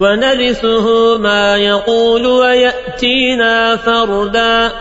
ونرثه ما يقول ويأتينا فردا.